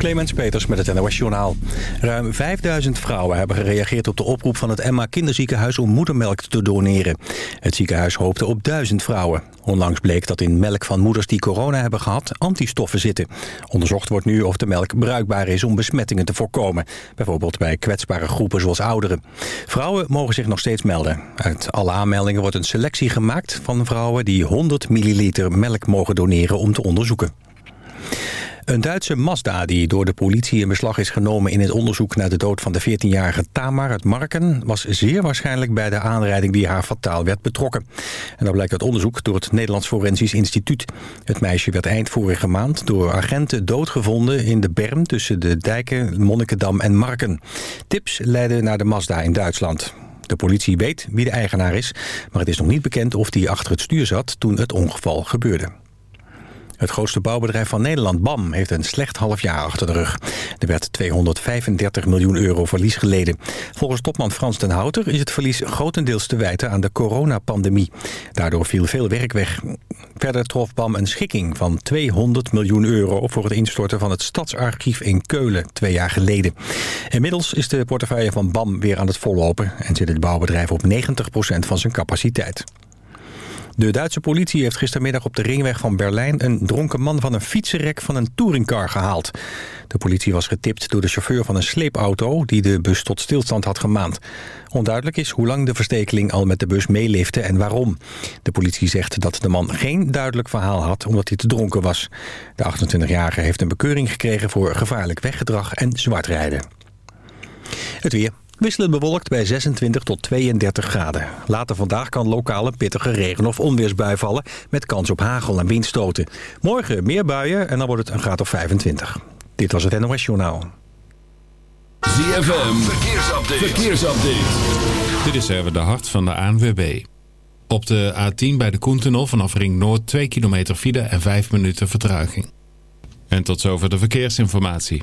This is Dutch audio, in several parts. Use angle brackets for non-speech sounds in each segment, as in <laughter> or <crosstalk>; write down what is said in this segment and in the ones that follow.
Clemens Peters met het NOS Journaal. Ruim 5000 vrouwen hebben gereageerd op de oproep van het Emma Kinderziekenhuis om moedermelk te doneren. Het ziekenhuis hoopte op 1000 vrouwen. Onlangs bleek dat in melk van moeders die corona hebben gehad antistoffen zitten. Onderzocht wordt nu of de melk bruikbaar is om besmettingen te voorkomen. Bijvoorbeeld bij kwetsbare groepen zoals ouderen. Vrouwen mogen zich nog steeds melden. Uit alle aanmeldingen wordt een selectie gemaakt van vrouwen die 100 milliliter melk mogen doneren om te onderzoeken. Een Duitse Mazda die door de politie in beslag is genomen... in het onderzoek naar de dood van de 14-jarige Tamar uit Marken... was zeer waarschijnlijk bij de aanrijding die haar fataal werd betrokken. En dat blijkt uit onderzoek door het Nederlands Forensisch Instituut. Het meisje werd eind vorige maand door agenten doodgevonden... in de berm tussen de dijken Monnikendam en Marken. Tips leiden naar de Mazda in Duitsland. De politie weet wie de eigenaar is, maar het is nog niet bekend of die achter het stuur zat toen het ongeval gebeurde. Het grootste bouwbedrijf van Nederland, BAM, heeft een slecht half jaar achter de rug. Er werd 235 miljoen euro verlies geleden. Volgens topman Frans den Houter is het verlies grotendeels te wijten aan de coronapandemie. Daardoor viel veel werk weg. Verder trof BAM een schikking van 200 miljoen euro voor het instorten van het stadsarchief in Keulen twee jaar geleden. Inmiddels is de portefeuille van BAM weer aan het vollopen en zit het bouwbedrijf op 90% van zijn capaciteit. De Duitse politie heeft gistermiddag op de ringweg van Berlijn... een dronken man van een fietsenrek van een touringcar gehaald. De politie was getipt door de chauffeur van een sleepauto... die de bus tot stilstand had gemaand. Onduidelijk is hoe lang de verstekeling al met de bus meelifte en waarom. De politie zegt dat de man geen duidelijk verhaal had... omdat hij te dronken was. De 28-jarige heeft een bekeuring gekregen voor gevaarlijk weggedrag en zwartrijden. Het weer. Wisselend bewolkt bij 26 tot 32 graden. Later vandaag kan lokaal een pittige regen- of onweersbui vallen... met kans op hagel en windstoten. Morgen meer buien en dan wordt het een graad of 25. Dit was het NOS Journaal. ZFM, verkeersupdate. verkeersupdate. Dit is even de hart van de ANWB. Op de A10 bij de Koentunnel vanaf Ring Noord 2 kilometer file en 5 minuten vertraging. En tot zover de verkeersinformatie.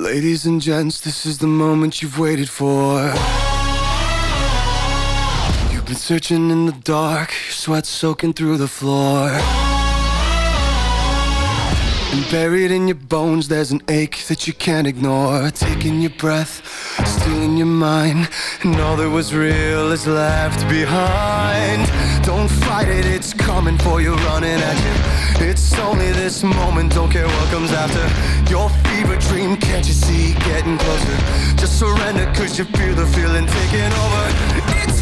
Ladies and gents, this is the moment you've waited for. You've been searching in the dark, sweat soaking through the floor. And buried in your bones, there's an ache that you can't ignore. Taking your breath, stealing your mind, and all that was real is left behind. Don't fight it, it's coming for you, running at you. It's only this moment, don't care what comes after. Your fever dream, can't you see, getting closer? Just surrender, cause you feel the feeling taking over. It's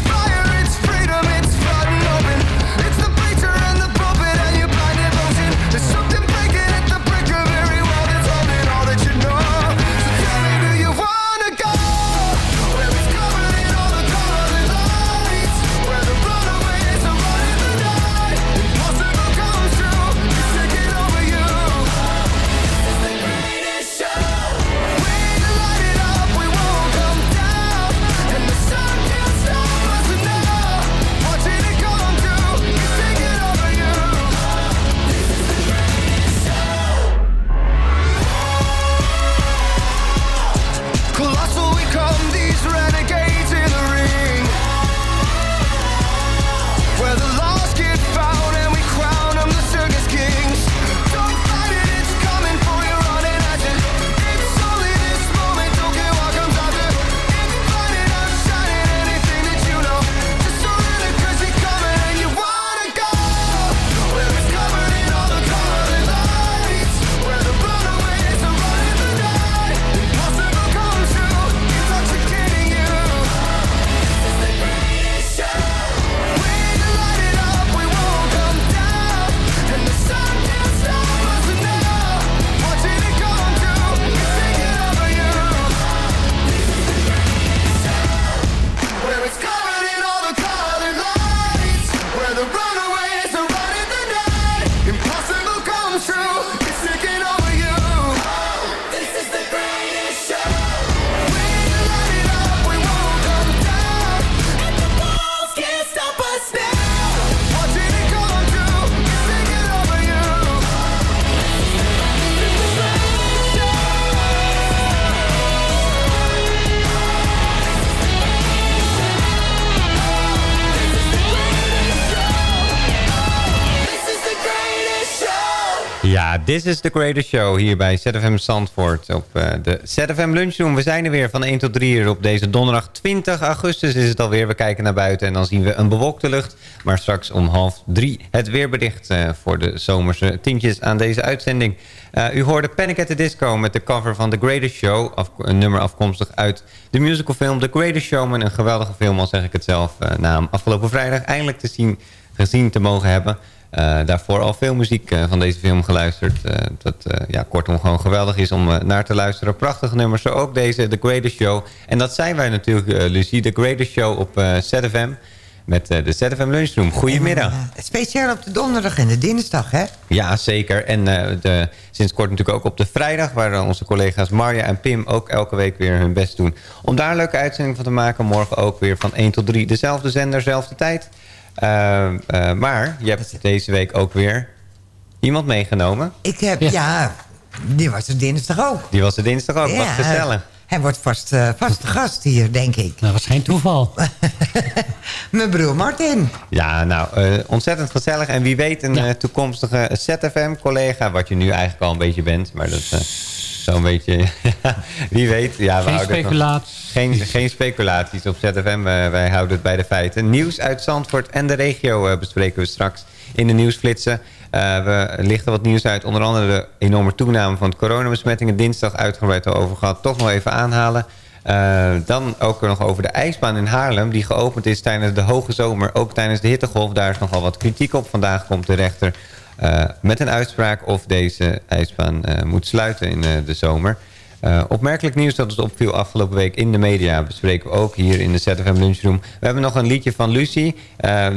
This is the greatest show hier bij ZFM Zandvoort op uh, de ZFM Lunchroom. We zijn er weer van 1 tot 3 uur op deze donderdag 20 augustus is het alweer. We kijken naar buiten en dan zien we een bewolkte lucht. Maar straks om half drie het weerbericht uh, voor de zomerse tientjes aan deze uitzending. Uh, u hoorde Panic at the Disco met de cover van The Greatest Show. Een nummer afkomstig uit de musicalfilm The Greatest Showman. Een geweldige film, al zeg ik het zelf, na afgelopen vrijdag eindelijk te zien, gezien te mogen hebben... Uh, daarvoor al veel muziek uh, van deze film geluisterd. Uh, dat ja, kortom gewoon geweldig is om naar te luisteren. Prachtige nummers, zo ook deze The Greatest Show. En dat zijn wij natuurlijk, Lucie, The Greatest Show op ZFM. Met de ZFM Lunchroom. Goedemiddag. speciaal op de donderdag en de dinsdag, hè? Ja, zeker. En de, sinds kort natuurlijk ook op de vrijdag... waar onze collega's Marja en Pim ook elke week weer hun best doen... om daar een leuke uitzending van te maken. Morgen ook weer van 1 tot 3 dezelfde zender, dezelfde tijd... Uh, uh, maar je hebt deze week ook weer iemand meegenomen. Ik heb, ja, ja die was er dinsdag ook. Die was er dinsdag ook, ja, wat gezellig. Hij wordt vast, uh, vast gast hier, denk ik. Dat was geen toeval. <laughs> Mijn broer Martin. Ja, nou, ontzettend gezellig. En wie weet een toekomstige ZFM-collega... wat je nu eigenlijk al een beetje bent. Maar dat zo'n beetje... <laughs> wie weet. Ja, geen speculaties. Geen, geen speculaties op ZFM. wij houden het bij de feiten. Nieuws uit Zandvoort en de regio bespreken we straks in de nieuwsflitsen. Uh, we lichten wat nieuws uit. Onder andere de enorme toename van het coronabesmettingen. Dinsdag uitgebreid over gehad. Toch nog even aanhalen. Uh, dan ook nog over de ijsbaan in Haarlem. Die geopend is tijdens de hoge zomer. Ook tijdens de hittegolf. Daar is nogal wat kritiek op. Vandaag komt de rechter met een uitspraak of deze ijsbaan uh, moet sluiten in de zomer. opmerkelijk nieuws dat het opviel afgelopen week in de media... bespreken we ook hier in de ZFM Lunchroom. We hebben nog een liedje van Lucie.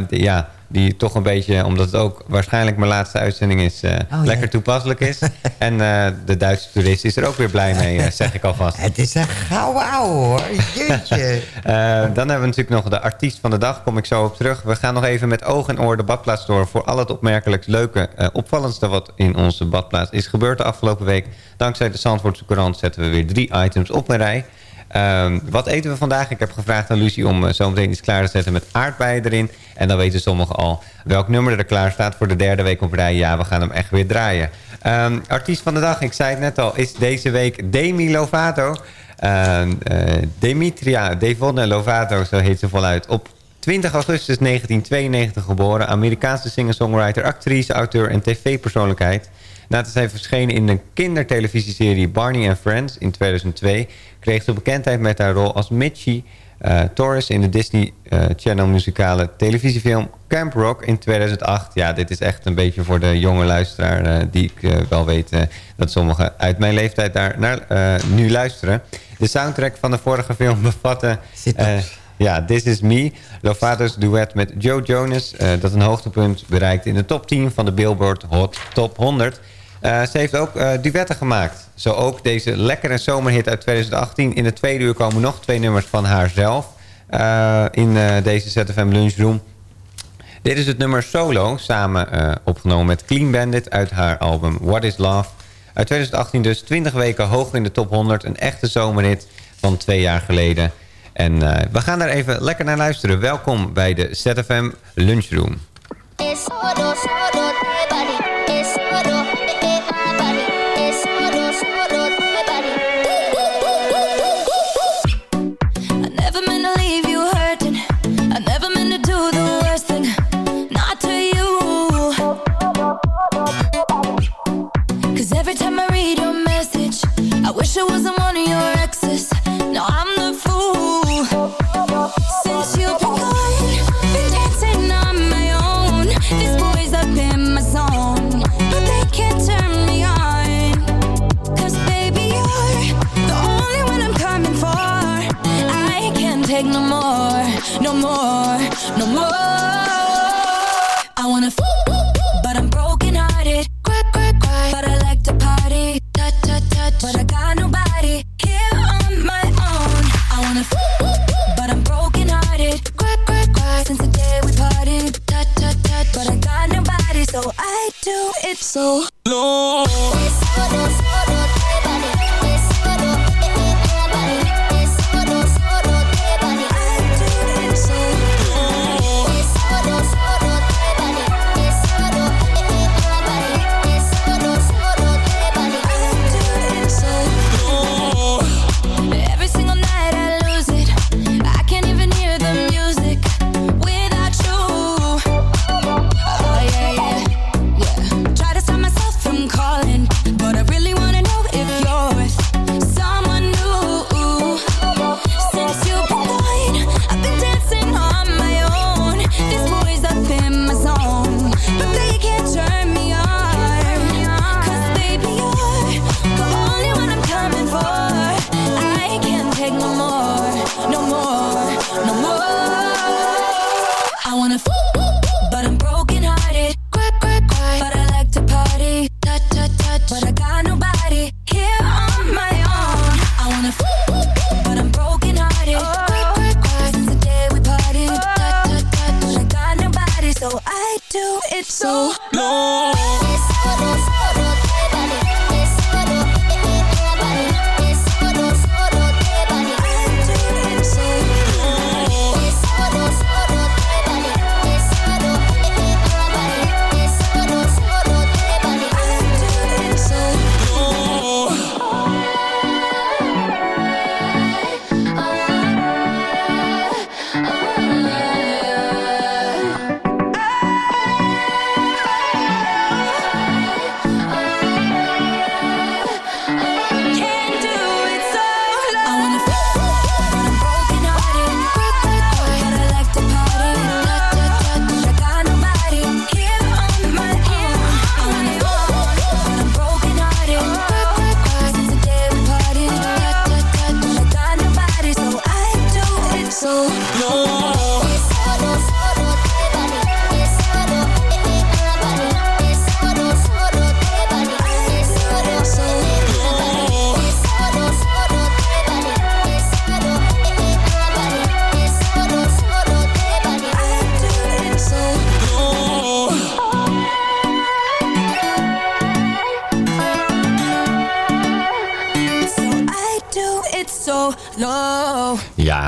ja, die toch een beetje, omdat het ook waarschijnlijk mijn laatste uitzending is, uh, oh, lekker toepasselijk is. <laughs> en uh, de Duitse toerist is er ook weer blij mee, uh, zeg ik alvast. <laughs> Het is een gouden ouwe hoor, jeetje. <laughs> dan hebben we natuurlijk nog de artiest van de dag, kom ik zo op terug. We gaan nog even met oog en oor de badplaats door... voor al het opmerkelijk leuke, opvallendste wat in onze badplaats is gebeurd de afgelopen week. Dankzij de Zandvoortse Courant zetten we weer drie items op een rij... Um, wat eten we vandaag? Ik heb gevraagd aan Lucie om uh, zo meteen iets klaar te zetten met aardbeien erin. En dan weten sommigen al welk nummer er klaar staat voor de derde week op rij. Ja, we gaan hem echt weer draaien. Um, artiest van de dag, ik zei het net al, is deze week Demi Lovato. Uh, uh, Demetria Devonne Lovato, zo heet ze voluit. Op 20 augustus 1992 geboren. Amerikaanse singer-songwriter, actrice, auteur en tv-persoonlijkheid. Na te zijn verschenen in de kindertelevisieserie Barney and Friends in 2002... kreeg ze bekendheid met haar rol als Mitchie uh, Torres... in de Disney uh, Channel muzikale televisiefilm Camp Rock in 2008. Ja, dit is echt een beetje voor de jonge luisteraar... Uh, die ik wel weet dat sommigen uit mijn leeftijd daar naar, nu luisteren. De soundtrack van de vorige film <laughs> bevatte... Ja, This Is Me. Lovato's duet met Joe Jonas. Uh, dat een hoogtepunt bereikt in de top 10 van de Billboard Hot Top 100. Uh, ze heeft ook uh, duetten gemaakt. Zo ook deze lekkere zomerhit uit 2018. In de tweede uur komen nog twee nummers van haarzelf. Uh, in deze ZFM Lunchroom. Dit is het nummer Solo. Samen opgenomen met Clean Bandit uit haar album What Is Love. Uit 2018 dus 20 weken hoog in de top 100. Een echte zomerhit van twee jaar geleden. En we gaan daar even lekker naar luisteren. Welkom bij de ZFM Lunchroom. wish it was a so low.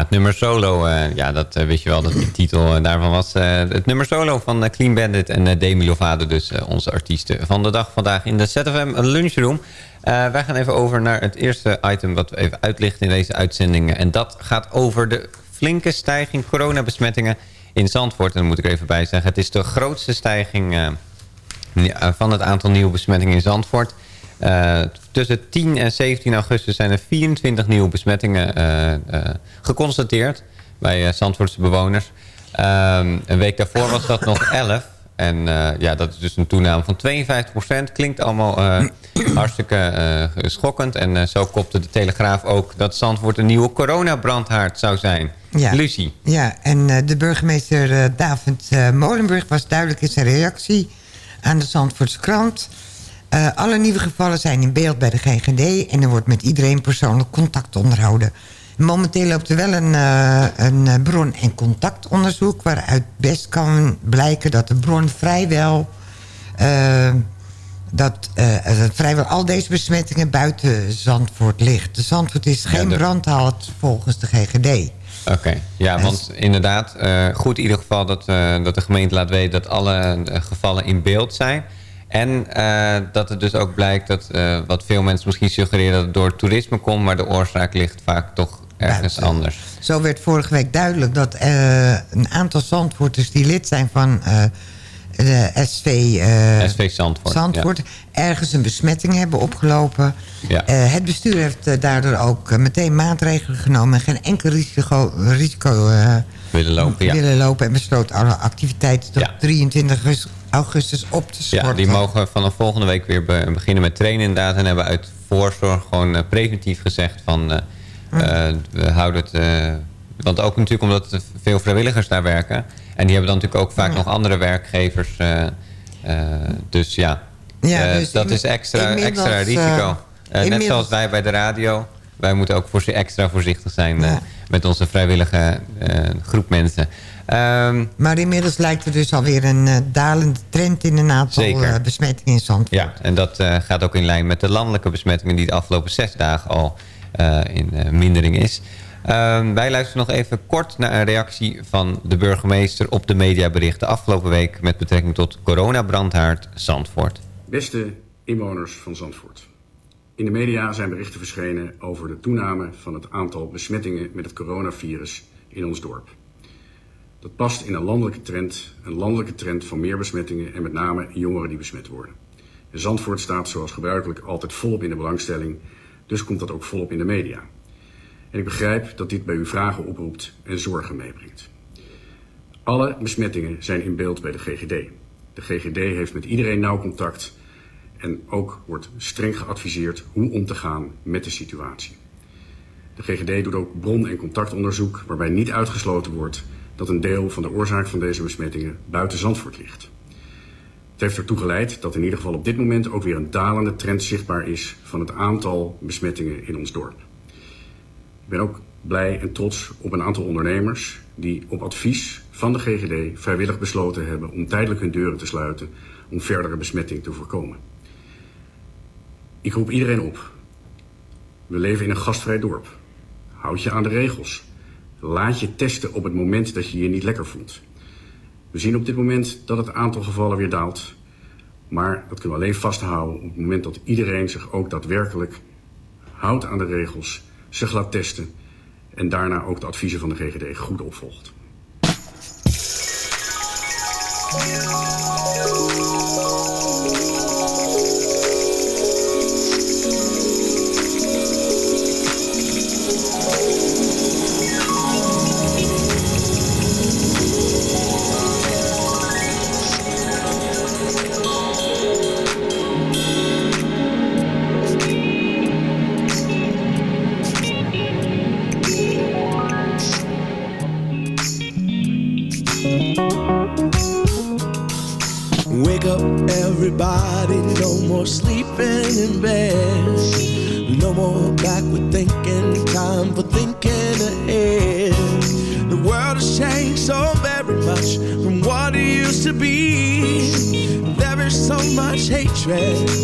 Het nummer Solo, eh, ja, dat eh, wist je wel dat die titel eh, daarvan was. het nummer Solo van Clean Bandit en Demi Lovato, dus onze artiesten van de dag vandaag in de ZFM Lunchroom. wij gaan even over naar het eerste item wat we even uitlichten in deze uitzendingen. En dat gaat over de flinke stijging coronabesmettingen in Zandvoort. En daar moet ik even bij zeggen, het is de grootste stijging van het aantal nieuwe besmettingen in Zandvoort... Uh, tussen 10 en 17 augustus zijn er 24 nieuwe besmettingen uh, uh, geconstateerd bij Zandvoortse bewoners. Um, een week daarvoor was dat nog <coughs> 11. En ja, dat is dus een toename van 52% Klinkt allemaal <coughs> hartstikke schokkend. En zo kopte de Telegraaf ook dat Zandvoort een nieuwe coronabrandhaard zou zijn. Ja. Lucie. Ja, en de burgemeester David Molenburg was duidelijk in zijn reactie aan de Zandvoortse krant... Uh, alle nieuwe gevallen zijn in beeld bij de GGD... en er wordt met iedereen persoonlijk contact onderhouden. Momenteel loopt er wel een, uh, een bron- en contactonderzoek... waaruit best kan blijken dat de bron vrijwel... Uh, dat vrijwel al deze besmettingen buiten Zandvoort ligt. De Zandvoort is geen ja, volgens de GGD. Oké, ja, want inderdaad, goed in ieder geval dat, dat de gemeente laat weten... dat alle gevallen in beeld zijn... En uh, dat het dus ook blijkt dat uh, wat veel mensen misschien suggereren... dat het door toerisme komt, maar de oorzaak ligt vaak toch ergens anders. Zo werd vorige week duidelijk dat uh, een aantal zandvoorters... die lid zijn van de SV, SV Zandvoort, Zandvoort ja. ergens een besmetting hebben opgelopen. Ja. het bestuur heeft daardoor ook meteen maatregelen genomen... en geen enkel risico... risico willen lopen, ja. willen lopen en besloot alle activiteiten tot 23 augustus op te schorten. Ja, die mogen vanaf volgende week weer be beginnen met trainen inderdaad. En hebben uit voorzorg gewoon uh, preventief gezegd van... Uh, uh, we houden het... want ook natuurlijk omdat veel vrijwilligers daar werken. En die hebben dan natuurlijk ook vaak Ja. nog andere werkgevers. dus ja, Ja, dus dat is extra, extra risico. eh, net zoals wij bij de radio. Wij moeten ook voor extra voorzichtig zijn eh, met onze vrijwillige eh, groep mensen. Ehm, Maar inmiddels lijkt er dus alweer een eh, dalende trend in een aantal Zeker. eh, besmettingen in Zandvoort. Ja, en dat eh, gaat ook in lijn met de landelijke besmettingen... die de afgelopen zes dagen al eh, in eh, mindering is. Ehm, wij luisteren nog even kort naar een reactie van de burgemeester... op de mediaberichten afgelopen week... met betrekking tot coronabrandhaard Zandvoort. Beste inwoners van Zandvoort. In de media zijn berichten verschenen over de toename van het aantal besmettingen met het coronavirus in ons dorp. Dat past in een landelijke trend, een landelijke trend van meer besmettingen en met name jongeren die besmet worden. En Zandvoort staat zoals gebruikelijk altijd volop in de belangstelling, dus komt dat ook volop in de media. En ik begrijp dat dit bij u vragen oproept en zorgen meebrengt. Alle besmettingen zijn in beeld bij de GGD. De GGD heeft met iedereen nauw contact en ook wordt streng geadviseerd hoe om te gaan met de situatie. De GGD doet ook bron- en contactonderzoek waarbij niet uitgesloten wordt dat een deel van de oorzaak van deze besmettingen buiten Zandvoort ligt. Het heeft ertoe geleid dat in ieder geval op dit moment ook weer een dalende trend zichtbaar is van het aantal besmettingen in ons dorp. Ik ben ook blij en trots op een aantal ondernemers die op advies van de GGD vrijwillig besloten hebben om tijdelijk hun deuren te sluiten om verdere besmetting te voorkomen. Ik roep iedereen op. We leven in een gastvrij dorp. Houd je aan de regels. Laat je testen op het moment dat je je niet lekker voelt. We zien op dit moment dat het aantal gevallen weer daalt. Maar dat kunnen we alleen vasthouden op het moment dat iedereen zich ook daadwerkelijk houdt aan de regels, zich laat testen en daarna ook de adviezen van de GGD goed opvolgt. dress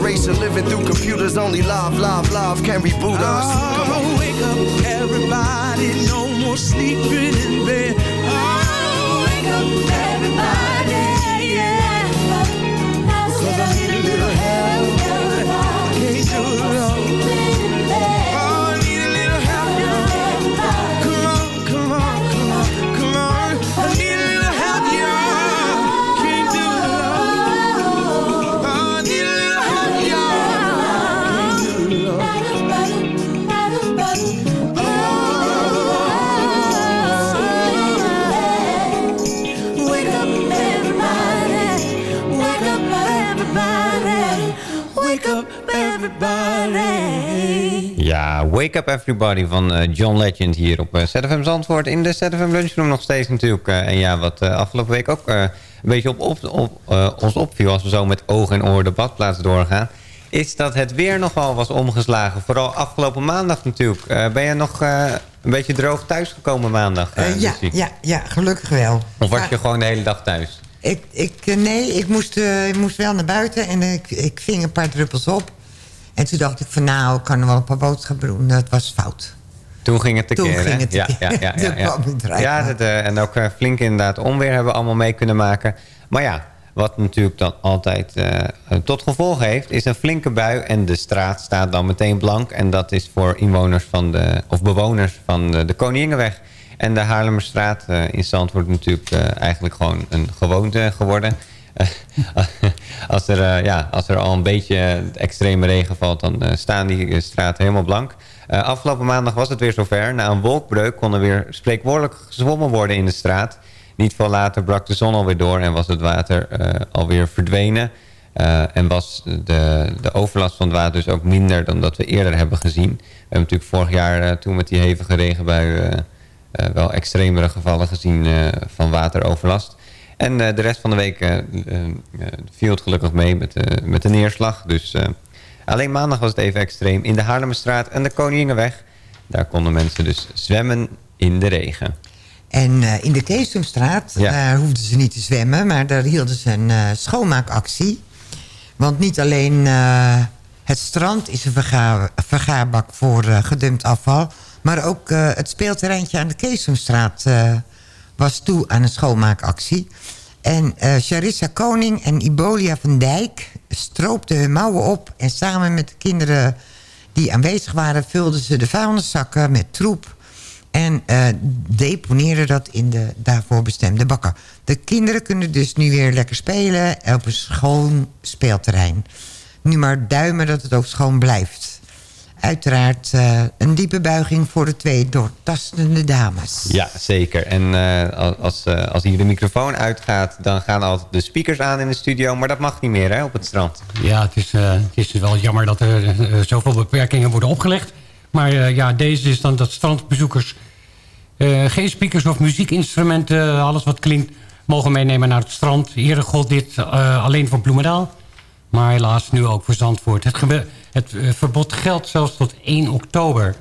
living through computers, only love, love, love can reboot us. Come on. Oh, wake up, everybody. No more sleeping in bed. Everybody. Ja, Wake Up Everybody van eh, John Legend hier op uh, ZFM Zandvoort. In de ZFM Lunchroom nog steeds natuurlijk. eh, en ja, wat eh, afgelopen week ook eh, een beetje op, op, op, eh, ons opviel... als we zo met oog en oor de badplaats doorgaan... is dat het weer nogal was omgeslagen. Vooral afgelopen maandag natuurlijk. Eh, ben je nog eh, een beetje droog thuisgekomen maandag? eh, Eh, ja, ja, ja, gelukkig wel. Of was Maar je gewoon de hele dag thuis? ik, ik, eh, nee, ik moest, eh, ik moest wel naar buiten en ik, ik ving een paar druppels op. En toen dacht ik van nou, ik kan er wel een paar boodschappen doen. Dat was fout. Toen ging het tekeer, Toen ging het ja, ja, ja, <laughs> ja, ja. dat, eh, en ook eh, flink inderdaad onweer hebben we allemaal mee kunnen maken. Maar ja, wat natuurlijk dan altijd eh, tot gevolg heeft... is een flinke bui en de straat staat dan meteen blank. En dat is voor inwoners van de, of bewoners van de, de Koningenweg... En de Haarlemmerstraat in Zandvoort natuurlijk eigenlijk gewoon een gewoonte geworden. <laughs> als, er, eh, ja, als er al een beetje extreme regen valt, dan eh, staan die eh, straten helemaal blank. Eh, afgelopen maandag was het weer zover. Na een wolkbreuk kon er weer spreekwoordelijk gezwommen worden in de straat. Niet veel later brak de zon alweer door en was het water eh, alweer verdwenen. Eh, en was de, de overlast van het water dus ook minder dan dat we eerder hebben gezien. We hebben natuurlijk vorig jaar eh, toen met die hevige regenbui eh, eh, wel extremere gevallen gezien eh, van wateroverlast. En eh, de rest van de week eh, eh, viel het gelukkig mee met, de met de neerslag. Dus alleen maandag was het even extreem. In de Haarlemmerstraat en de Koningenweg. Daar konden mensen dus zwemmen in de regen. En in de Keesomstraat Ja. daar hoefden ze niet te zwemmen... maar daar hielden ze een schoonmaakactie. Want niet alleen het strand is een verga vergaarbak voor gedumpt afval... maar ook het speelterreintje aan de Keesomstraat eh, was toe aan een schoonmaakactie. En eh Charissa Koning en Ibolia van Dijk stroopten hun mouwen op... en samen met de kinderen die aanwezig waren... vulden ze de vuilniszakken met troep... En eh deponeerden dat in de daarvoor bestemde bakken. De kinderen kunnen dus nu weer lekker spelen op een schoon speelterrein. Nu maar duimen dat het ook schoon blijft. Uiteraard eh, een diepe buiging voor de twee doortastende dames. Ja, zeker. En eh, als, als, eh, als hier de microfoon uitgaat, dan gaan altijd de speakers aan in de studio. Maar dat mag niet meer hè, op het strand. Ja, het is, eh, het is wel jammer dat er zoveel beperkingen worden opgelegd. Maar eh, ja, deze is dan dat strandbezoekers eh, geen speakers of muziekinstrumenten, alles wat klinkt, mogen meenemen naar het strand. Eerder gold dit eh, alleen voor Bloemendaal, maar helaas nu ook voor Zandvoort. Het, gebe- het eh, verbod geldt zelfs tot 1 oktober.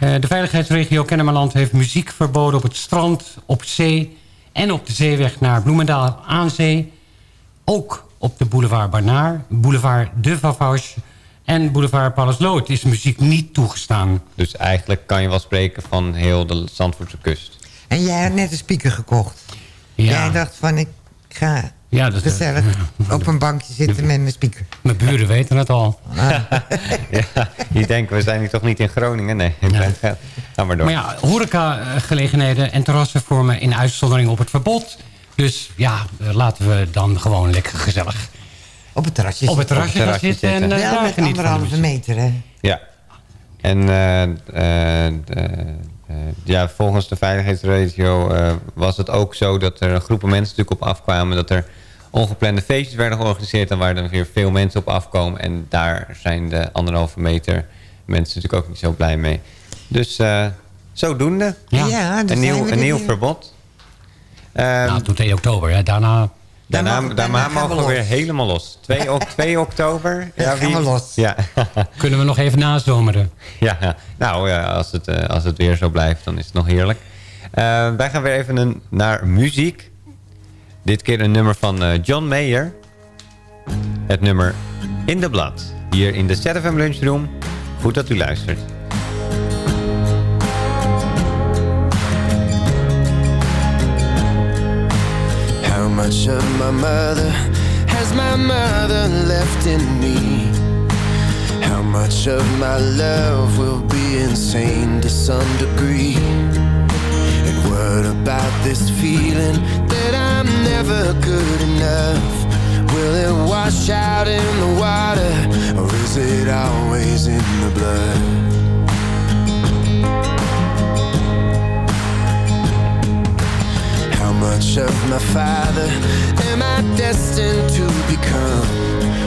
Eh, de veiligheidsregio Kennemerland heeft muziek verboden op het strand, op zee en op de zeeweg naar Bloemendaal aan zee. Ook op de boulevard Barnaar, boulevard De Vavauche en boulevard Pallasloot is muziek niet toegestaan. Dus eigenlijk kan je wel spreken van heel de Zandvoortse kust. En jij had net een speaker gekocht. Jij dacht van ik ga Ja, dat- gezellig op een bankje zitten met mijn speaker. Mijn buren weten het al. <laughs> ja, die denken, we zijn hier toch niet in Groningen? Nee, <laughs> ga maar door. Maar ja, horecagelegenheden en terrassen vormen in uitzondering op het verbod. Dus ja, eh, laten we dan gewoon lekker gezellig op het terrasje op het terrasje gaan zitten. En, eh, Wel daar met anderhalve meter, hè? Ja. En eh, eh, eh, ja, volgens de veiligheidsregio eh, was het ook zo dat er groepen mensen natuurlijk op afkwamen. Dat er ongeplande feestjes werden georganiseerd en waar dan weer veel mensen op afkomen. En daar zijn de anderhalve meter mensen natuurlijk ook niet zo blij mee. Dus eh, zodoende. Ja. Ja, daar een nieuw, een nieuw verbod. Nou, tot 1 oktober. Ja, daarna... Daarna, mag- daarna, daarna gaan we mogen we weer helemaal los. 2, ok 2 oktober. <laughs> Gaan we los. Ja. <laughs> Kunnen we nog even nazomeren? Ja, ja. nou ja, als het, eh, als het weer zo blijft, dan is het nog heerlijk. Eh, wij gaan weer even een, naar muziek. Dit keer een nummer van eh, John Mayer. Het nummer In the Blood. Hier in de ZFM Lunchroom. Goed dat u luistert. Much of my mother has my mother left in me? How much of my love will be insane to some degree? And what about this feeling that I'm never good enough? Will it wash out in the water or is it always in the blood? Much of my father am I destined to become?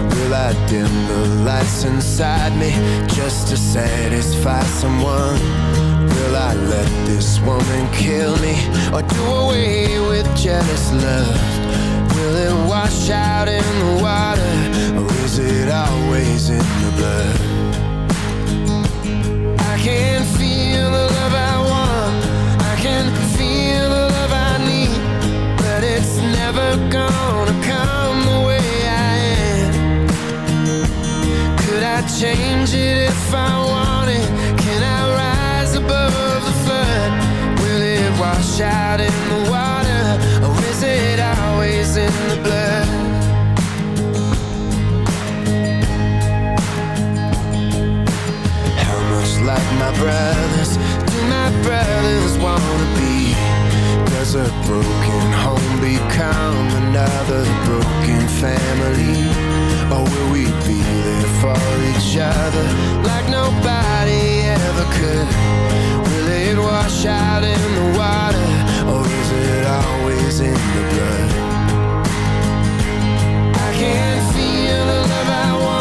Will I dim the lights inside me just to satisfy someone? Will I let this woman kill me or do away with jealous love? Will it wash out in the water or is it always in the blood? I can feel never gonna come the way I am. Could I change it if I wanted? Can I rise above the flood? Will it wash out in the water? Or is it always in the blood? How much like my brothers do my brothers wanna be? A broken home become another broken family? Or will we be there for each other like nobody ever could? Will it wash out in the water? Or is it always in the blood? I can't feel the love I want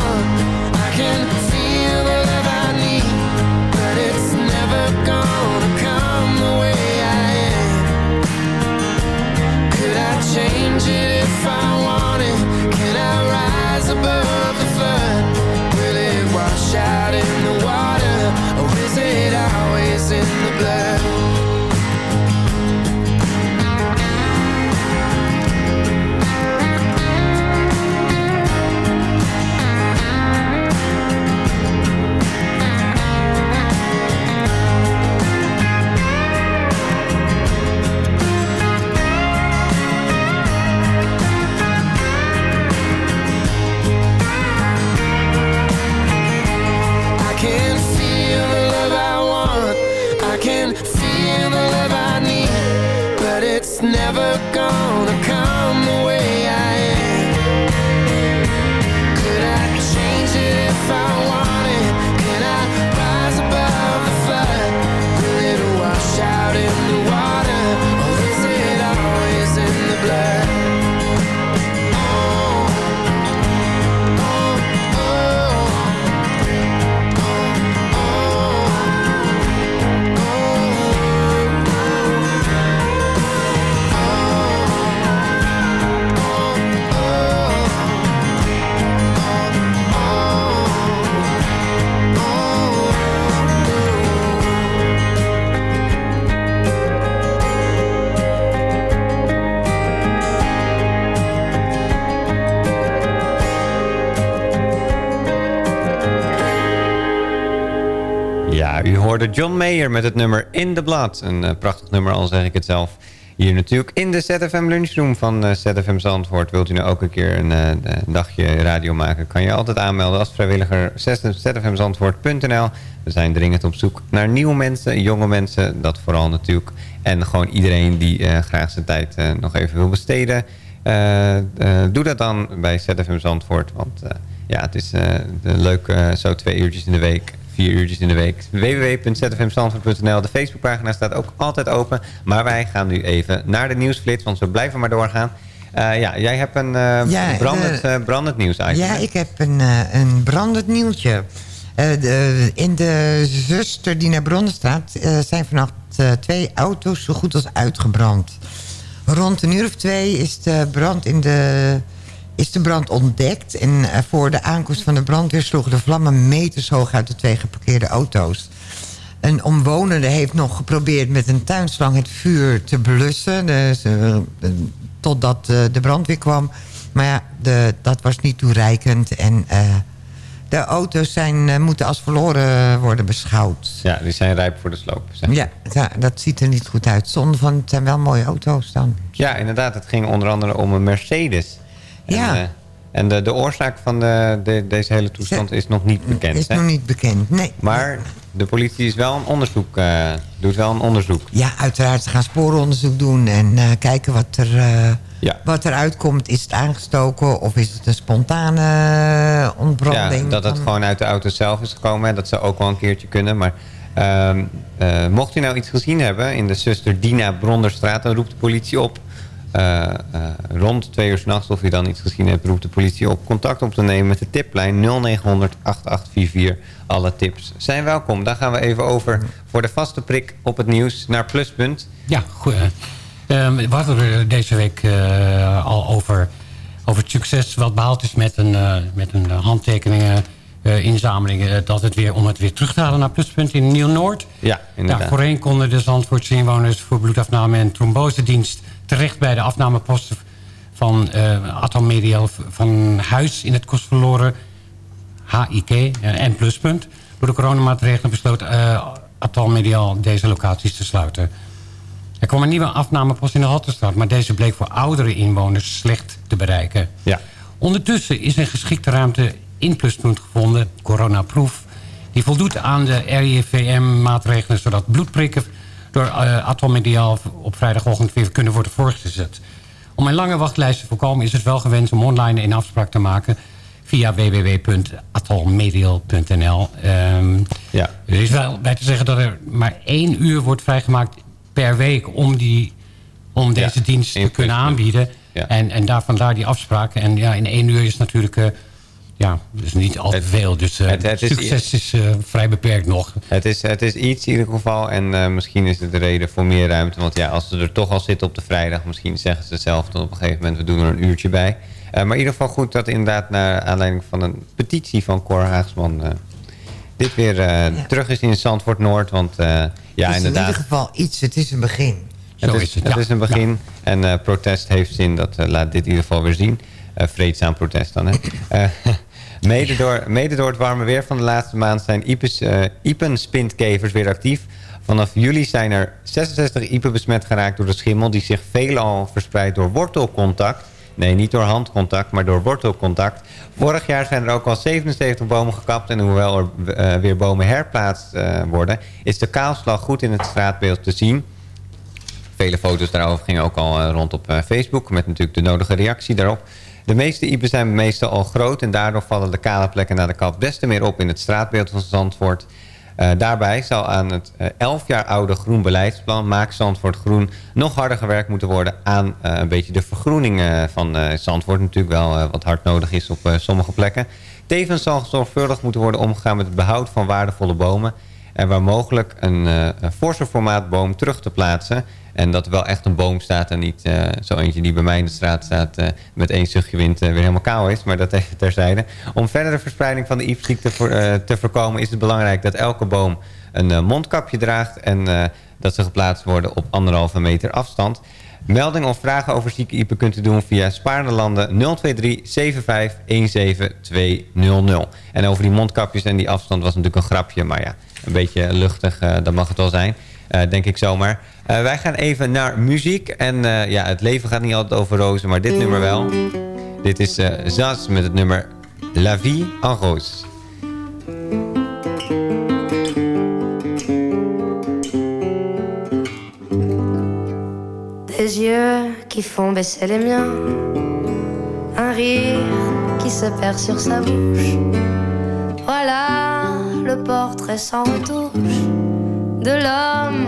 John Mayer met het nummer In the Blood. Een eh, prachtig nummer, al zeg ik het zelf. Hier natuurlijk in de ZFM Lunchroom van eh, ZFM Zandvoort. Wilt u nou ook een keer een, eh, een dagje radio maken... kan je altijd aanmelden als vrijwilliger zfmzandvoort.nl. We zijn dringend op zoek naar nieuwe mensen, jonge mensen. Dat vooral natuurlijk. En gewoon iedereen die graag zijn tijd nog even wil besteden. Doe dat dan bij ZFM Zandvoort. Want ja, het is leuk zo twee uurtjes in de week vier uurtjes in de week. www.zfmzandvoort.nl De Facebookpagina staat ook altijd open. Maar wij gaan nu even naar de nieuwsflits, want we blijven maar doorgaan. Eh, ja, jij hebt een Ja, brandend, de- eh, brandend nieuws item. Ja, ik heb een, een brandend nieuwtje. De- in de zuster die naar Bronnen staat... zijn vannacht twee auto's zo goed als uitgebrand. Rond een uur of twee is de brand, in de, is de brand ontdekt. En eh, voor de aankomst van de brandweer sloegen de vlammen meters hoog uit de twee geparkeerde auto's. Een omwonende heeft nog geprobeerd met een tuinslang het vuur te blussen. Dus, eh, totdat eh, de brandweer kwam. Maar ja, de, dat was niet toereikend. En eh, de auto's zijn, moeten als verloren worden beschouwd. Ja, die zijn rijp voor de sloop. zeg ja, dat ziet er niet goed uit. Zonde van, het zijn wel mooie auto's dan. Ja, inderdaad. Het ging onder andere om een Mercedes. En, Ja. eh, en de, de oorzaak van de, de- deze hele toestand is nog niet bekend. Is hè? nog niet bekend, nee. Maar de politie is wel een onderzoek, eh, doet wel een onderzoek. Ja, uiteraard. Ze gaan sporenonderzoek doen en eh, kijken wat er, eh, wat er uitkomt. Is het aangestoken of is het een spontane eh, ontbranding? Ja, dat het gewoon uit de auto zelf is gekomen. En dat zou ook wel een keertje kunnen. Maar ehm, eh, mocht u nou iets gezien hebben in de zuster Dina Bronderstraat... dan roept de politie op. eh, eh, rond twee uur s'nachts of u dan iets gezien hebt... roept de politie op contact op te nemen met de tiplijn 0900 8844. Alle tips zijn welkom. Daar gaan we even over voor de vaste prik op het nieuws naar Pluspunt. Ja, goed. Ehm, we hadden er deze week eh, al over, over het succes wat behaald is met een, eh, met een handtekeningen eh, inzameling. eh, dat het weer, om het weer terug te halen naar pluspunt in Nieuw-Noord. Ja, inderdaad. Ja, voorheen konden de Zandvoortse inwoners voor bloedafname en trombosedienst terecht bij de afnameposten van eh Atom van huis in het kostverloren HIK eh, en pluspunt. Door de coronamaatregelen besloot eh Atom Medial deze locaties te sluiten. Er kwam een nieuwe afnamepost in de Halterstraat... maar deze bleek voor oudere inwoners slecht te bereiken. Ja. Ondertussen is een geschikte ruimte in Pluspunt gevonden, coronaproof... die voldoet aan de RIVM-maatregelen... zodat bloedprikken door uh, atommediaal op vrijdagochtend weer kunnen worden voorgezet. Om een lange wachtlijst te voorkomen is het wel gewenst om online een afspraak te maken... via www.atommedial.nl. Ehm, ja. Er is wel bij te zeggen dat er maar één uur wordt vrijgemaakt per week... om, die, om deze Ja, dienst te kunnen aanbieden. Ja. En, en daar, vandaar die afspraken. En ja, in één uur is natuurlijk... eh, ja, dus niet al te veel. Dus eh, het- succes is eh, vrij beperkt nog. Het is, het is iets in ieder geval. En eh, misschien is het de reden voor meer ruimte. Want ja, als ze er toch al zitten op de vrijdag... misschien zeggen ze zelf dan op een gegeven moment... we doen er een uurtje bij. Eh, maar in ieder geval goed dat inderdaad... naar aanleiding van een petitie van Cor Haagsman... eh, dit weer eh, terug is in Zandvoort Noord. Want eh, ja, het is inderdaad... in ieder geval iets, het is een begin. Het is, het is een begin. En eh, protest heeft zin. Dat laat dit in ieder geval weer zien. Eh, vreedzaam protest dan. Hè? <clears throat> Mede, door, het warme weer van de laatste maand zijn ipens, eh, ipenspintkevers weer actief. Vanaf juli zijn er 66 iepen besmet geraakt door de schimmel... die zich veelal verspreidt door wortelcontact. Nee, niet door handcontact, maar door wortelcontact. Vorig jaar zijn er ook al 77 bomen gekapt... en hoewel er eh, weer bomen herplaatst eh, worden... is de kaalslag goed in het straatbeeld te zien... vele foto's daarover gingen ook al rond op Facebook... met natuurlijk de nodige reactie daarop. De meeste iepen zijn meestal al groot... en daardoor vallen de kale plekken naar de kant des te meer op... in het straatbeeld van Zandvoort... Eh, daarbij zal aan het eh, 11 jaar oude groen beleidsplan Maak Zandvoort Groen nog harder gewerkt moeten worden aan eh, een beetje de vergroening eh, van eh, Zandvoort. Natuurlijk wel eh, wat hard nodig is op eh, sommige plekken. Tevens zal zorgvuldig moeten worden omgegaan met het behoud van waardevolle bomen. En waar mogelijk een, eh een forser formaat boom terug te plaatsen. En dat er wel echt een boom staat en niet eh, zo eentje die bij mij in de straat staat... eh, met één zuchtje wind eh, weer helemaal kaal is. Maar dat even terzijde. Om verdere verspreiding van de iepziekte te voorkomen... is het belangrijk dat elke boom een mondkapje draagt... en dat ze geplaatst worden op anderhalve meter afstand... Melding of vragen over zieke iepen kunt u doen via Spaarnelanden 023 75 200. En over die mondkapjes en die afstand was natuurlijk een grapje. Maar ja, een beetje luchtig, dat mag het wel zijn. Eh, denk ik zomaar. Eh, wij gaan even naar muziek. En eh, ja, het leven gaat niet altijd over rozen, maar dit nummer wel. Dit is Zaz met het nummer La Vie en Rose. Des yeux qui font baisser les miens. Un rire qui se perd sur sa bouche. Voilà le portrait sans retouche de l'homme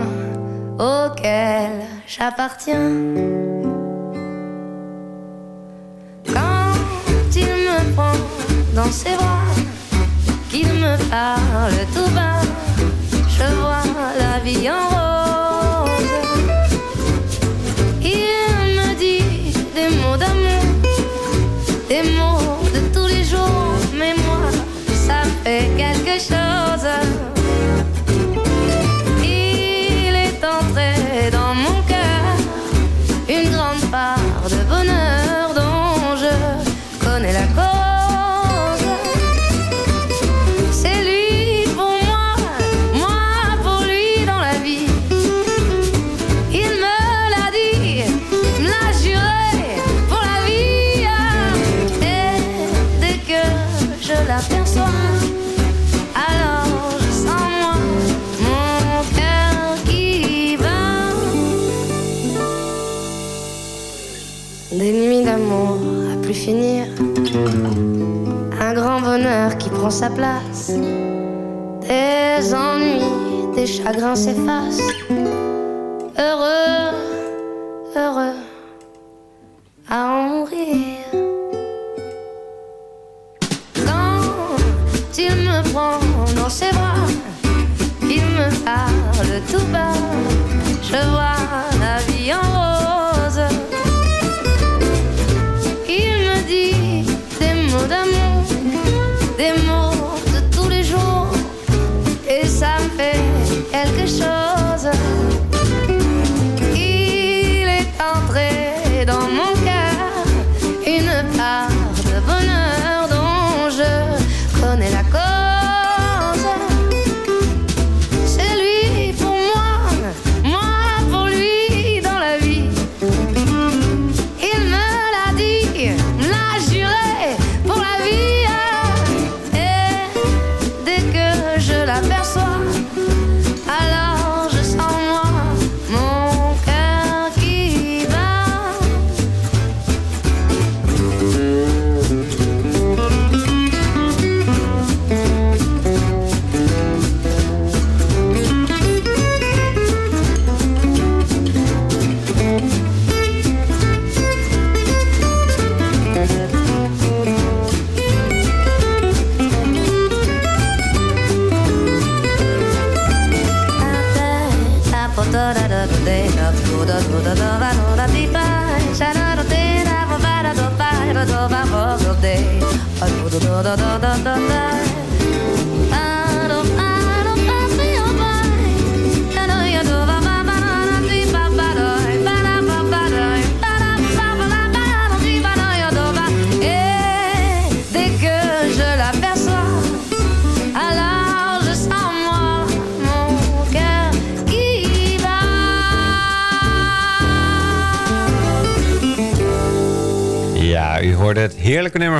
auquel j'appartiens. Quand il me prend dans ses bras, qu'il me parle tout bas, je vois la vie en rose. Sa place. Des ennuis, des chagrins s'effacent.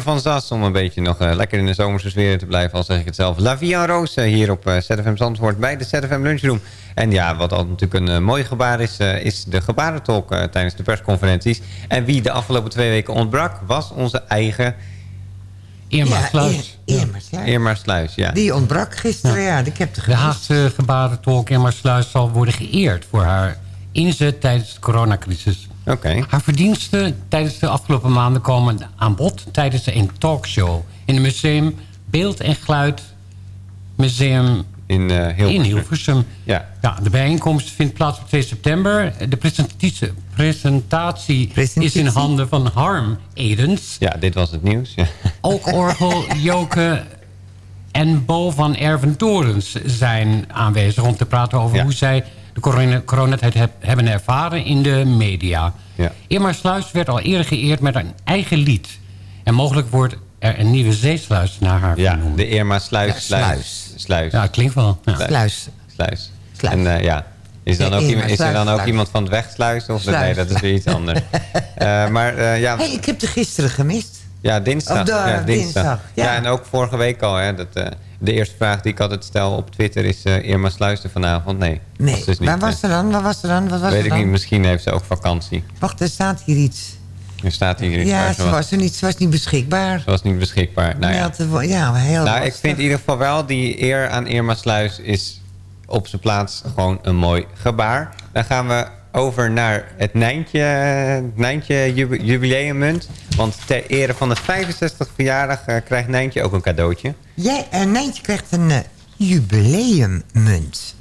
Van Zas... om een beetje nog eh, lekker in de zomerse sfeer te blijven... al zeg ik het zelf. La en Rose eh, hier op eh, ZFM Zandvoort bij de ZFM Lunchroom. En ja, wat al natuurlijk een mooi gebaar is... eh, is de gebarentolk tijdens de persconferenties. En wie de afgelopen twee weken ontbrak... was onze eigen... Irma Ja, Sluis. Ir- Irma Sluis. Irma Sluis, ja. Die ontbrak gisteren, ja. Ik heb de De Haagse gebarentolk Irma Sluis zal worden geëerd... voor haar inzet tijdens de coronacrisis. Oké. Haar verdiensten tijdens de afgelopen maanden komen aan bod... tijdens een talkshow in het museum Beeld en Geluid Museum In eh Hilversum. in Hilversum. Ja. Ja, de bijeenkomst vindt plaats op 2 september. De presentatie, presentatie, is in handen van Harm Edens. Ja, dit was het nieuws. Ja. Ook Orgel, Joke en Bo van Erventorens zijn aanwezig... om te praten over hoe zij de corona- coronatijd heb- hebben ervaren in de media. Ja. Irma Sluis werd al eerder geëerd met een eigen lied. En mogelijk wordt er een nieuwe zeesluis naar haar Ja, vernoemd. de Irma Sluis. Ja, sluis. sluis. Ja, klinkt wel. Ja. Sluis. Sluis. En eh, ja, is, dan ook, Irma iemand, is er dan Sluis, ook sluis. iemand van het wegsluizen? Of Sluis. nee, dat is weer iets anders. <laughs> Eh, maar eh, ja, hey, ik heb de gisteren gemist. ja, dinsdag. Of de- ja, dinsdag, Ja. ja. en ook vorige week al. Hè, dat, eh, de eerste vraag die ik altijd stel op Twitter is... eh, Irma Sluis er vanavond? Nee. Nee, is dus waar was ze dan? Waar was ze dan? Wat was Weet ik dan? niet, misschien heeft ze ook vakantie. Wacht, er staat hier iets. Er staat hier iets Ja, ze was, er niet, ze was niet beschikbaar. Ze was niet beschikbaar. Nou ja, Ja, ja heel nou, ik vind in ieder geval wel die eer aan Irma Sluis is op zijn plaats gewoon een mooi gebaar. Dan gaan we over naar het Nijntje, Nijntje jubi- jubileummunt. Want ter ere van de 65 verjaardag eh, krijgt Nijntje ook een cadeautje. Jij, uh, Nijntje krijgt een eh, jubileummunt.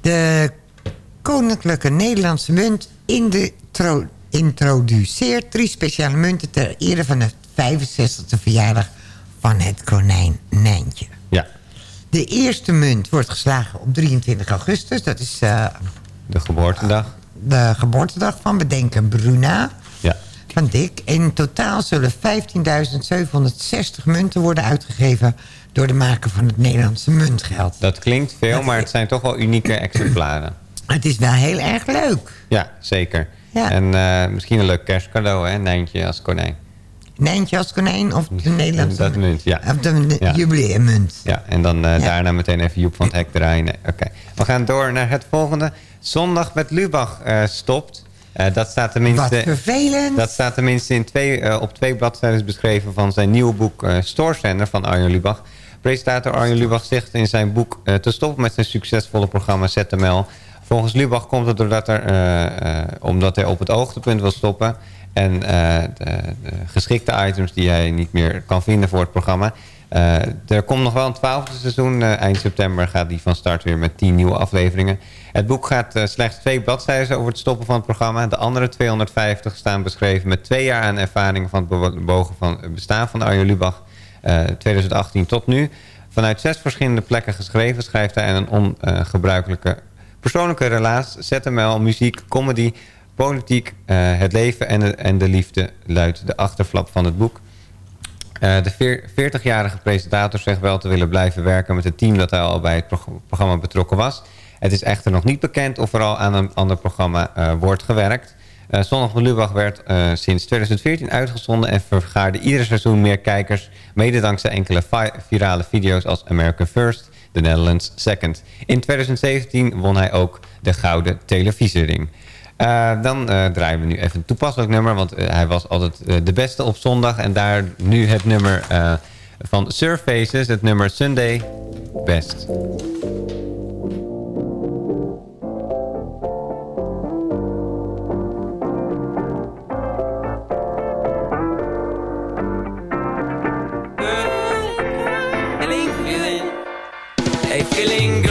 De Koninklijke Nederlandse Munt in de tro- introduceert drie speciale munten... ter ere van de 65e verjaardag van het konijn Nijntje. Ja, De eerste munt wordt geslagen op 23 augustus. Dat is eh, de geboortedag. de geboortedag van bedenker Bruna Ja. van Dick. In totaal zullen 15.760 munten worden uitgegeven... door de maker van het Nederlandse muntgeld. Dat klinkt veel, maar het zijn toch wel unieke exemplaren. Het is wel heel erg leuk. Ja, zeker. Ja. En eh, misschien een leuk kerstcadeau, hè? Nijntje als konijn. Nijntje als konijn of de <laughs> Nederlandse Dat munt, ja. Of de Ja. jubileummunt. Ja, en dan eh, daarna meteen even Joep van het Hek draaien. Nee, Oké, we gaan door naar het volgende. Zondag met Lubach eh, stopt. Eh, dat staat tenminste... Wat vervelend. Dat staat tenminste in twee, eh, op twee bladzijden beschreven van zijn nieuwe boek Stoorzender van Arjen Lubach. Presentator Arjen Lubach zegt in zijn boek te stoppen met zijn succesvolle programma ZML. Volgens Lubach komt het doordat er, omdat hij op het hoogtepunt wil stoppen en de, de, geschikte items die hij niet meer kan vinden voor het programma. Uh, er komt nog wel een twaalfde seizoen. Uh, eind september gaat die van start weer met tien nieuwe afleveringen. Het boek gaat uh, slechts twee bladzijden over het stoppen van het programma. De andere 250 staan beschreven met twee jaar aan ervaring van het bewogen van het bestaan van Arjen Lubach. 2018 tot nu. Vanuit zes verschillende plekken geschreven schrijft hij een ongebruikelijke persoonlijke relaas. ZML, muziek, comedy, politiek, het leven en de, en de liefde luidt de achterflap van het boek. De 40-jarige presentator zegt wel te willen blijven werken met het team dat hij al bij het programma betrokken was. Het is echter nog niet bekend of er al aan een ander programma uh, wordt gewerkt. Uh, Zondag van Lubach werd sinds 2014 uitgezonden en vergaarde ieder seizoen meer kijkers. Mede dankzij enkele virale video's als American First, The Netherlands Second. In 2017 won hij ook de Gouden Televisiering. Dan draaien we nu even een toepasselijk nummer. Want hij was altijd de beste op zondag. En daar nu het nummer van Surfaces. Het nummer Sunday Best. Hey, feeling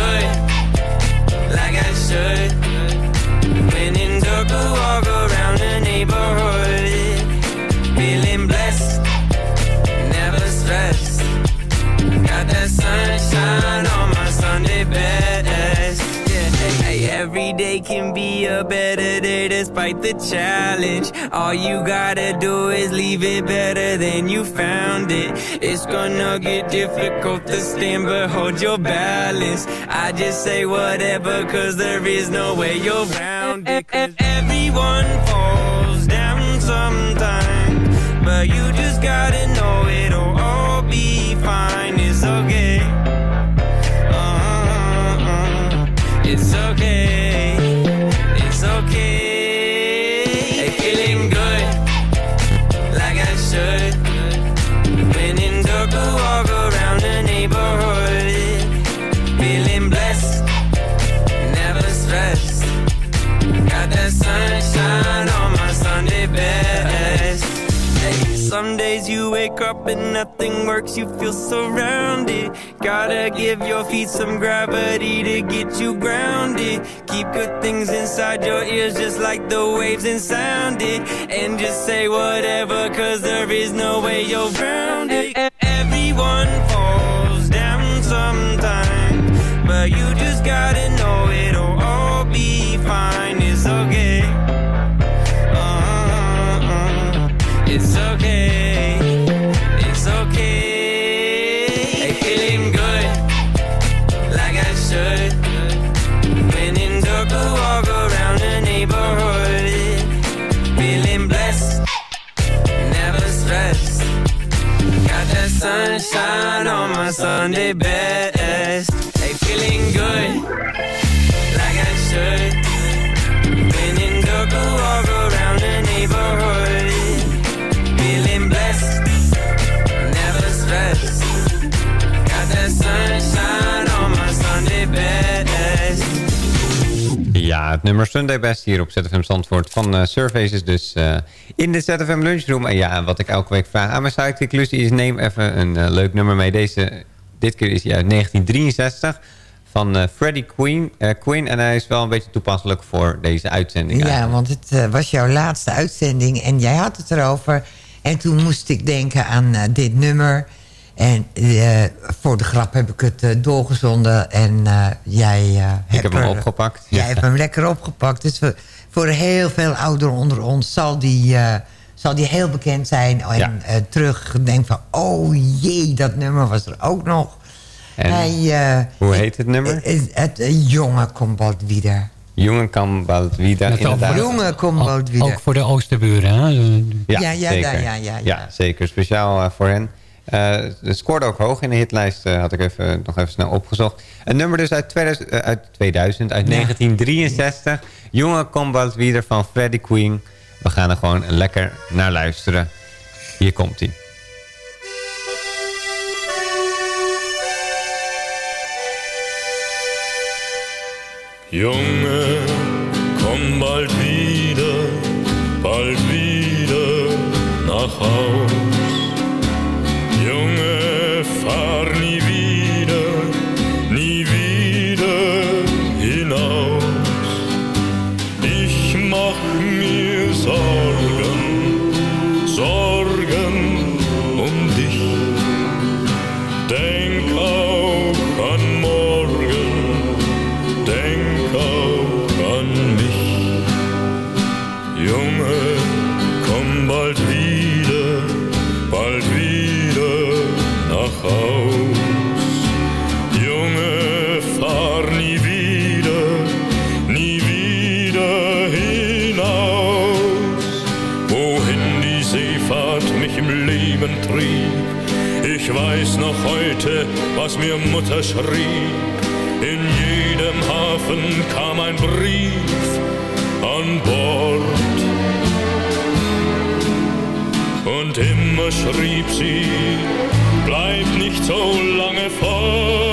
can be a better day despite the challenge. All you gotta do is leave it better than you found it. It's gonna get difficult to stand, but hold your balance. I just say whatever, cause there is no way you're around it. Cause everyone falls down sometimes, but Some que wake up and nothing works, you feel surrounded. Gotta give your feet some gravity to get you grounded. Keep good things inside your ears, just like the waves and sound it. And just say whatever, cause there is no way you're grounded. Everyone falls down sometimes, but you just gotta know it'll all be fine. Sunshine on my Sunday best. Het nummer Sunday Best hier op ZFM Zandvoort van eh, is dus eh, in de ZFM Lunchroom. En ja, wat ik elke week vraag aan mijn sidekick Lucy is neem even een eh, leuk nummer mee. Deze, dit keer is hij uit 1963 van eh, Freddie Queen, Queen. En hij is wel een beetje toepasselijk voor deze uitzending. Ja, want het was jouw laatste uitzending en jij had het erover. En toen moest ik denken aan dit nummer. En eh, voor de grap heb ik het eh, doorgezonden. En eh, jij eh, hebt heb hem er- opgepakt. Jij Ja. hebt hem lekker opgepakt. Dus voor, voor heel veel ouderen onder ons zal die, eh, zal die heel bekend zijn. En Ja. eh, terug denk van, oh jee, dat nummer was er ook nog. En Hij, eh, hoe heet het nummer? het eh, jonge komt bald weer. Jongen kan bald wieder, Met inderdaad. Jongen bald. Ook voor de Oosterburen. Hè? Ja, Ja, ja, zeker. ja, ja, ja. zeker. Speciaal voor hen. Eh het scoorde ook hoog in de hitlijst, eh, had ik even, nog even snel opgezocht. Een nummer dus uit 2000, eh, uit, 2000, uit 1963. Jonge Combalt Wieder van Freddie Queen. We gaan er gewoon lekker naar luisteren. Hier komt hij. Junge, komm bald wieder, bald wieder nach Haus. Was mir Mutter schrieb. In jedem Hafen kam ein Brief an Bord. Und immer schrieb sie, bleib nicht so lange fort.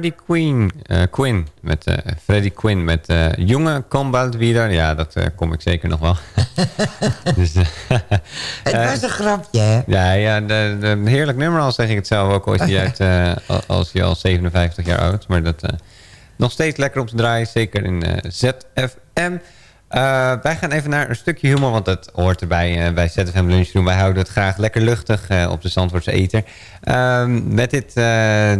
Freddie Queen, eh, Quinn. Met eh Freddie Quinn met eh, jonge combat wieder. Ja, dat kom ik zeker nog wel. <laughs> dus, <laughs> Het was een grapje, hè? Ja, ja de, heerlijk nummer al zeg ik het zelf ook. Als je, uit, al- als je al 57 jaar oud. Maar dat nog steeds lekker om te draaien. Zeker in ZFM. Eh, wij gaan even naar een stukje humor. Want dat hoort erbij eh, bij ZFM Lunchroom. Wij houden het graag lekker luchtig eh, op de Zandvoortse Eter. Ehm, met dit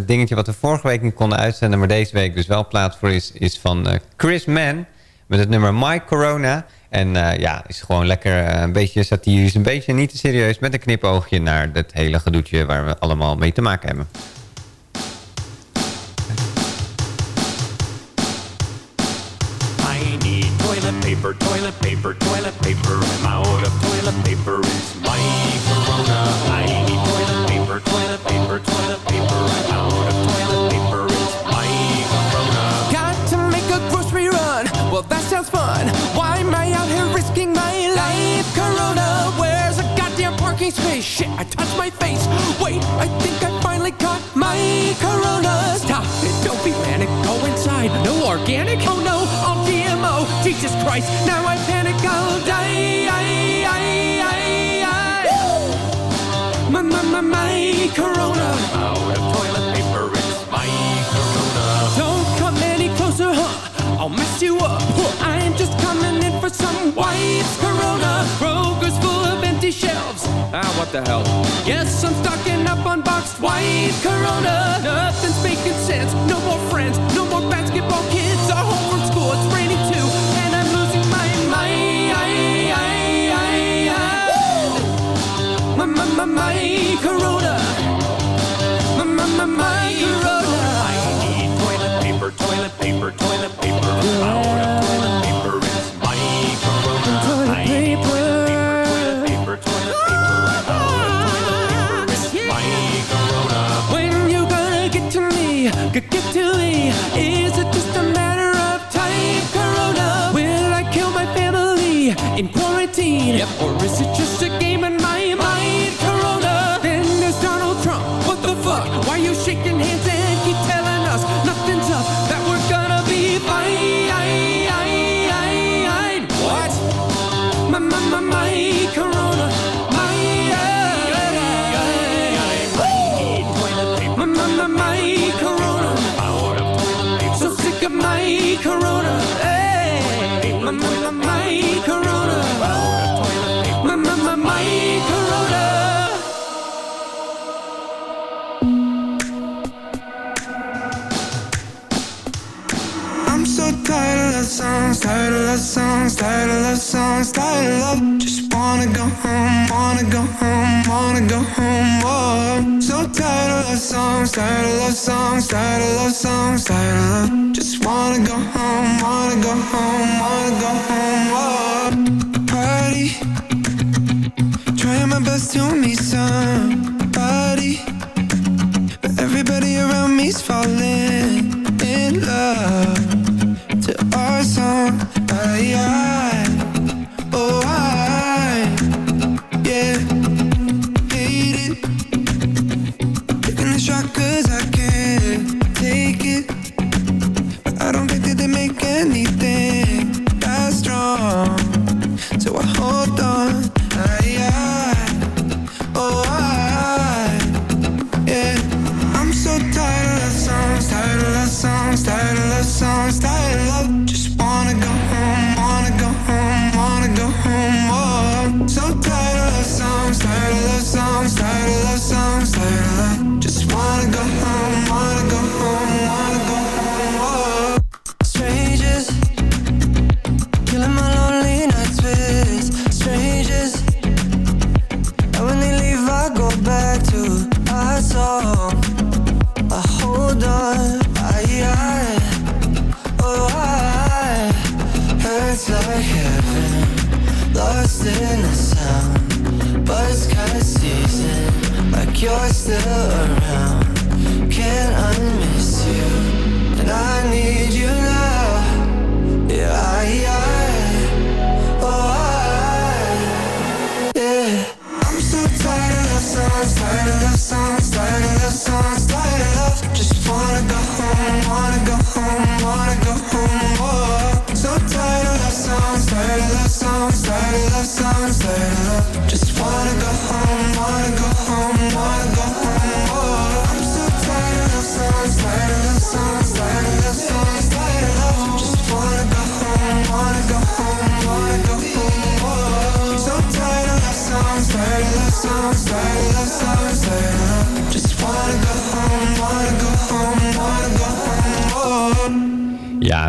dingetje wat we vorige week niet konden uitzenden. Maar deze week dus wel plaats voor is. Is van Chris Mann. Met het nummer My Corona. En ja, is gewoon lekker een beetje satirisch, een beetje niet te serieus... met een knipoogje naar dat hele gedoetje waar we allemaal mee te maken hebben. Toilet paper, toilet paper, toilet paper. I'm out of toilet paper. It's my corona. I need toilet paper, toilet paper, toilet paper. I'm out of toilet paper. It's my corona. Got to make a grocery run. Well, that sounds fun. Why am I out here risking my life? Corona, where's a goddamn parking space? Shit, I touched my face. Wait, I think I finally caught my corona. Stop it, don't be panic. Go inside. No organic? Oh no, all GMO. Jesus Christ, now I panic. I'll die. I, I, I, I. My, my, my, my corona. Out of toilet paper. It's my corona. Don't come any closer, huh? I'll mess you up. I'm just coming in for some wipes. Corona, Kroger's full of empty shelves. Ah, what the hell? Guess I'm stocking up on boxed white Corona. Nothing's making sense. No more friends, no more basketball kids. My, my, Corona. My, my, my, my Corona. I need toilet paper, toilet paper, toilet paper. I'm out of toilet paper. It's my corona. I need toilet paper, toilet paper, toilet paper. I'm out of toilet paper. It's my corona. When you gonna get to me? Get to me? Is it just a matter of time? Corona, will I kill my family in quarantine? Yep. Or is it tired of love songs, tired of love songs, tired of love. Just wanna go home, wanna go home, wanna go home. Oh, so tired of love songs, tired of love songs, tired of love songs, tired of love. Just wanna go home, wanna go home, wanna go home. Oh, party, trying my best to meet somebody,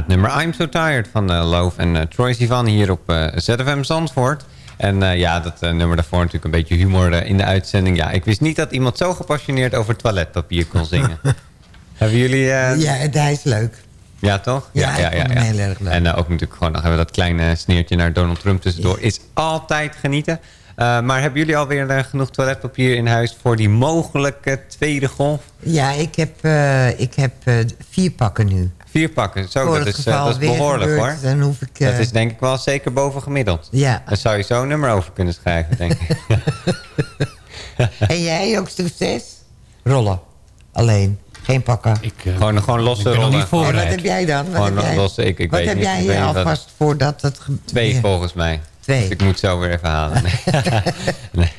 het nummer I'm So Tired van uh, Loof en uh, Troy Sivan hier op uh, ZFM Zandvoort. En ja, dat nummer daarvoor natuurlijk een beetje humor in de uitzending. Ja, ik wist niet dat iemand zo gepassioneerd over toiletpapier kon zingen. <laughs> Hebben jullie... Ja, hij is leuk. Ja, toch? Ja, ja, ja, ja, heel erg leuk. En ook natuurlijk gewoon nog even dat kleine sneertje naar Donald Trump tussendoor. Is altijd genieten. Uh, maar hebben jullie alweer uh, genoeg toiletpapier in huis voor die mogelijke tweede golf? Ja, ik heb, uh, ik heb vier pakken nu. Vier pakken, zo, dat is, dat is behoorlijk gebeurt, hoor. Dan hoef ik, dat is denk ik wel zeker boven gemiddeld. Ja. Daar zou je zo een nummer over kunnen schrijven, denk ik. <laughs> en jij ook succes? Rollen. Alleen. Geen pakken. Ik, gewoon, gewoon losse ik rollen. Niet en wat heb jij dan? Wat gewoon heb jij, losse, ik, ik wat weet heb niet, jij hier alvast voordat het... Twee volgens mij. Twee. Dus ik moet zo weer even halen. <laughs> Nee.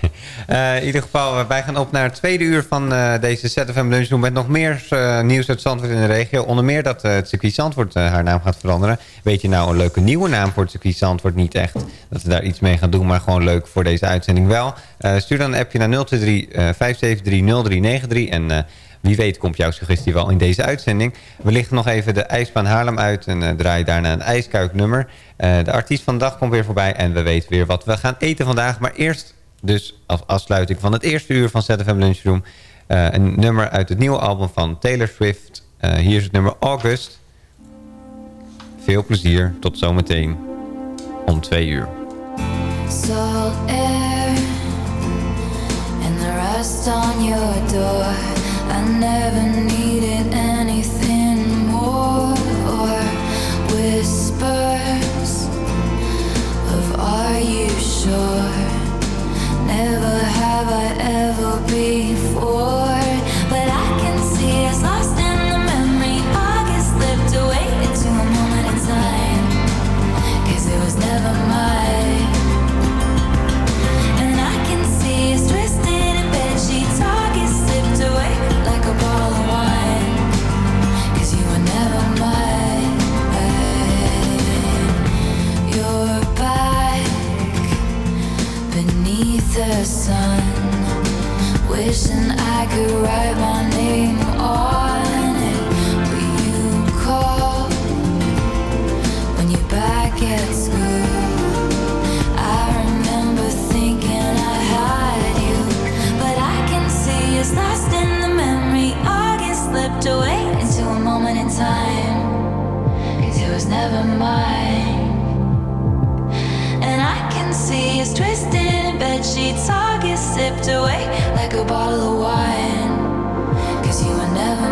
Uh, in ieder geval, wij gaan op naar het tweede uur van uh, deze ZFM Lunchroom... met nog meer nieuws uit Zandvoort in de regio. Onder meer dat het circuit Zandvoort haar naam gaat veranderen. Weet je nou een leuke nieuwe naam voor het circuit Zandvoort? Niet echt dat we daar iets mee gaan doen, maar gewoon leuk voor deze uitzending wel. stuur dan een appje naar 023 573 0393 en... Wie weet komt jouw suggestie wel in deze uitzending. We lichten nog even de ijsbaan Haarlem uit en draaien daarna een ijskuiknummer. De artiest van de dag komt weer voorbij en we weten weer wat we gaan eten vandaag. Maar eerst dus als afsluiting van het eerste uur van ZFM Lunchroom... Uh, een nummer uit het nieuwe album van Taylor Swift. hier is het nummer August. Veel plezier, tot zometeen om twee uur. Salt air and the rust on your door I never needed anything more or whispers of are you sure never have I ever before I could write my name on it. Will you call when back? I remember thinking I had you But I can see us lost in the memory. August slipped away into a moment in time. Cause it was never mine. And I can see it's twisted bed sheets August sipped away like a bottle of wine. Cause you were never